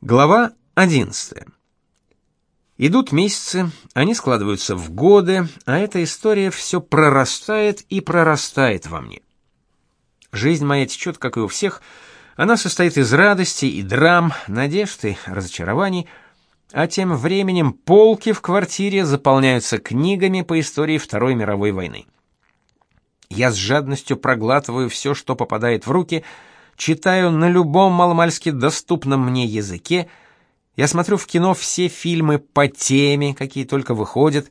Глава 11. Идут месяцы, они складываются в годы, а эта история все прорастает и прорастает во мне. Жизнь моя течет, как и у всех, она состоит из радости и драм, надежд и разочарований, а тем временем полки в квартире заполняются книгами по истории Второй мировой войны. Я с жадностью проглатываю все, что попадает в руки – читаю на любом маломальски доступном мне языке, я смотрю в кино все фильмы по теме, какие только выходят,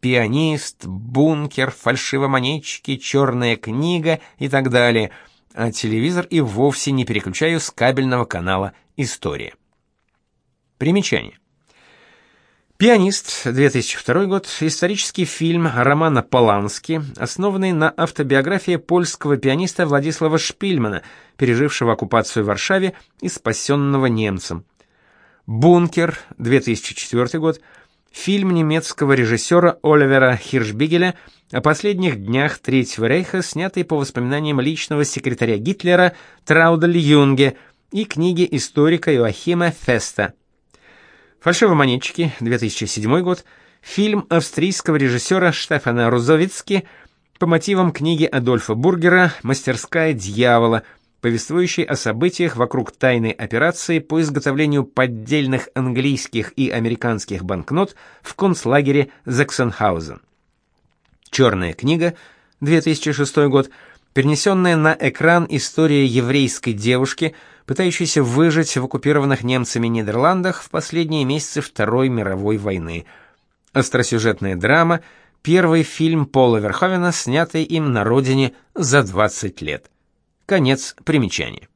«Пианист», «Бункер», «Фальшивомонетчики», «Черная книга» и так далее, а телевизор и вовсе не переключаю с кабельного канала «История». Примечание. «Пианист», 2002 год, исторический фильм Романа Полански, основанный на автобиографии польского пианиста Владислава Шпильмана, пережившего оккупацию в Варшаве и спасенного немцем. «Бункер», 2004 год, фильм немецкого режиссера Оливера Хиршбигеля о последних днях Третьего рейха, снятый по воспоминаниям личного секретаря Гитлера Траудель Юнге и книги историка Иоахима Феста. «Фальшивомонетчики», 2007 год, фильм австрийского режиссера Штефана Рузовицки по мотивам книги Адольфа Бургера «Мастерская дьявола», повествующей о событиях вокруг тайной операции по изготовлению поддельных английских и американских банкнот в концлагере Заксенхаузен. «Черная книга», 2006 год, перенесенная на экран история еврейской девушки – пытающийся выжить в оккупированных немцами Нидерландах в последние месяцы Второй мировой войны. Остросюжетная драма, первый фильм Пола Верховена, снятый им на родине за 20 лет. Конец примечания.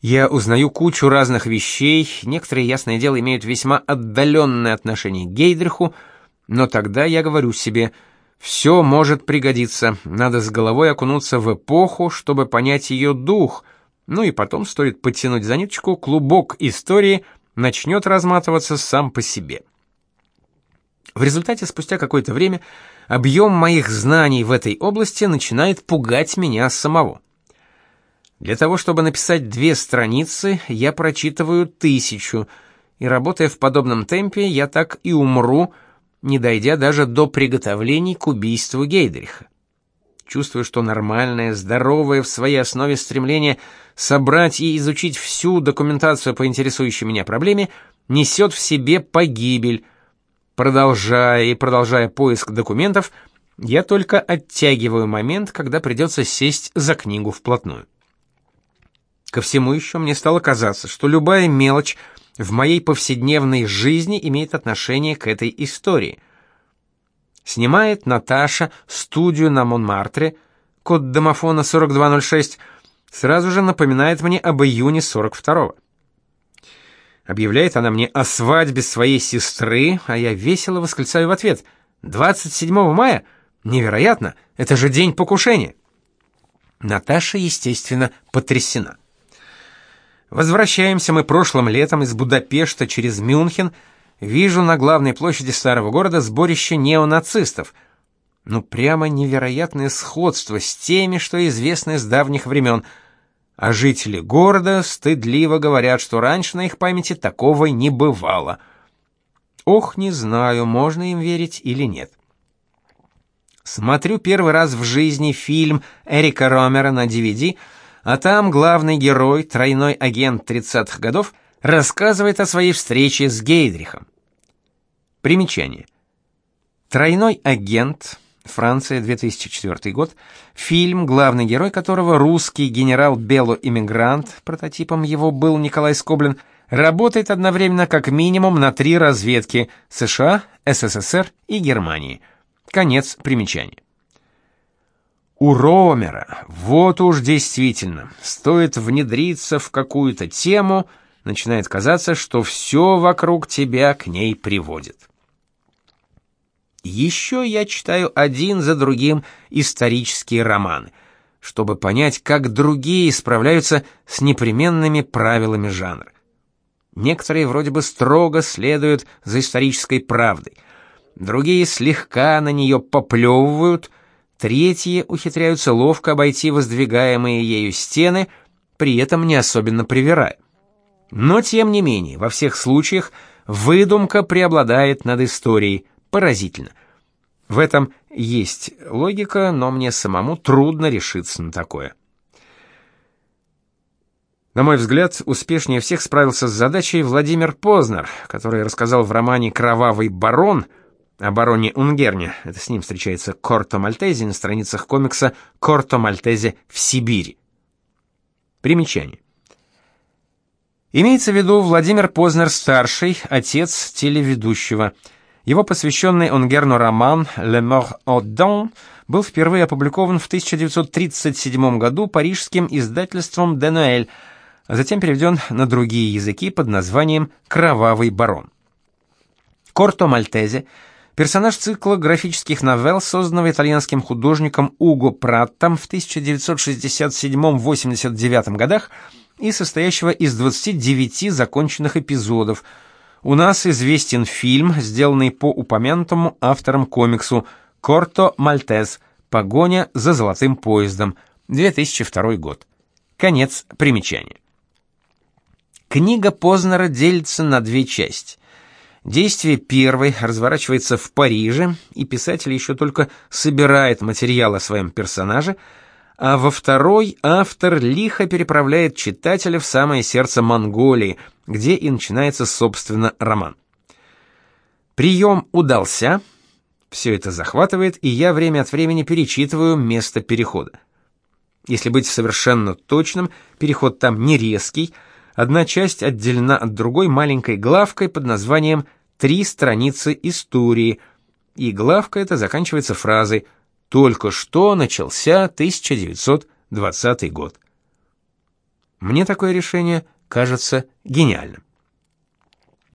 Я узнаю кучу разных вещей, некоторые, ясное дело, имеют весьма отдаленное отношение к Гейдриху, но тогда я говорю себе, все может пригодиться, надо с головой окунуться в эпоху, чтобы понять ее дух, ну и потом стоит подтянуть за ниточку, клубок истории начнет разматываться сам по себе. В результате, спустя какое-то время, объем моих знаний в этой области начинает пугать меня самого. Для того, чтобы написать две страницы, я прочитываю тысячу, и работая в подобном темпе, я так и умру, не дойдя даже до приготовлений к убийству Гейдриха. Чувствую, что нормальное, здоровое в своей основе стремление собрать и изучить всю документацию по интересующей меня проблеме несет в себе погибель. Продолжая и продолжая поиск документов, я только оттягиваю момент, когда придется сесть за книгу вплотную. Ко всему еще мне стало казаться, что любая мелочь в моей повседневной жизни имеет отношение к этой истории – Снимает Наташа студию на Монмартре, код домофона 4206, сразу же напоминает мне об июне 42-го. Объявляет она мне о свадьбе своей сестры, а я весело восклицаю в ответ. 27 мая? Невероятно! Это же день покушения! Наташа, естественно, потрясена. Возвращаемся мы прошлым летом из Будапешта через Мюнхен, Вижу на главной площади старого города сборище неонацистов. Ну, прямо невероятное сходство с теми, что известны с давних времен. А жители города стыдливо говорят, что раньше на их памяти такого не бывало. Ох, не знаю, можно им верить или нет. Смотрю первый раз в жизни фильм Эрика Ромера на DVD, а там главный герой, тройной агент 30-х годов, рассказывает о своей встрече с Гейдрихом. Примечание. Тройной агент. Франция, 2004 год. Фильм, главный герой которого русский генерал Бело-иммигрант, прототипом его был Николай Скоблин, работает одновременно как минимум на три разведки США, СССР и Германии. Конец примечания. У Ромера, вот уж действительно, стоит внедриться в какую-то тему, начинает казаться, что все вокруг тебя к ней приводит. Еще я читаю один за другим исторические романы, чтобы понять, как другие справляются с непременными правилами жанра. Некоторые вроде бы строго следуют за исторической правдой, другие слегка на нее поплевывают, третьи ухитряются ловко обойти воздвигаемые ею стены, при этом не особенно привирая. Но тем не менее, во всех случаях выдумка преобладает над историей, поразительно. В этом есть логика, но мне самому трудно решиться на такое. На мой взгляд, успешнее всех справился с задачей Владимир Познер, который рассказал в романе «Кровавый барон» о бароне Унгерне. Это с ним встречается Корто Мальтези на страницах комикса «Корто Мальтези в Сибири». Примечание. Имеется в виду Владимир Познер-старший, отец телеведущего. Его посвященный Унгерну роман «Le mort au don» был впервые опубликован в 1937 году парижским издательством «Денуэль», а затем переведен на другие языки под названием «Кровавый барон». Корто Мальтезе – персонаж цикла графических новелл, созданного итальянским художником Уго Праттом в 1967-89 годах и состоящего из 29 законченных эпизодов – у нас известен фильм, сделанный по упомянутому автором комиксу «Корто Мальтез. Погоня за золотым поездом», 2002 год. Конец примечания. Книга Познера делится на две части. Действие первой разворачивается в Париже, и писатель еще только собирает материал о своем персонаже – а во второй автор лихо переправляет читателя в самое сердце Монголии, где и начинается, собственно, роман. Прием удался, все это захватывает, и я время от времени перечитываю место перехода. Если быть совершенно точным, переход там не резкий, одна часть отделена от другой маленькой главкой под названием «Три страницы истории», и главка эта заканчивается фразой. Только что начался 1920 год. Мне такое решение кажется гениальным.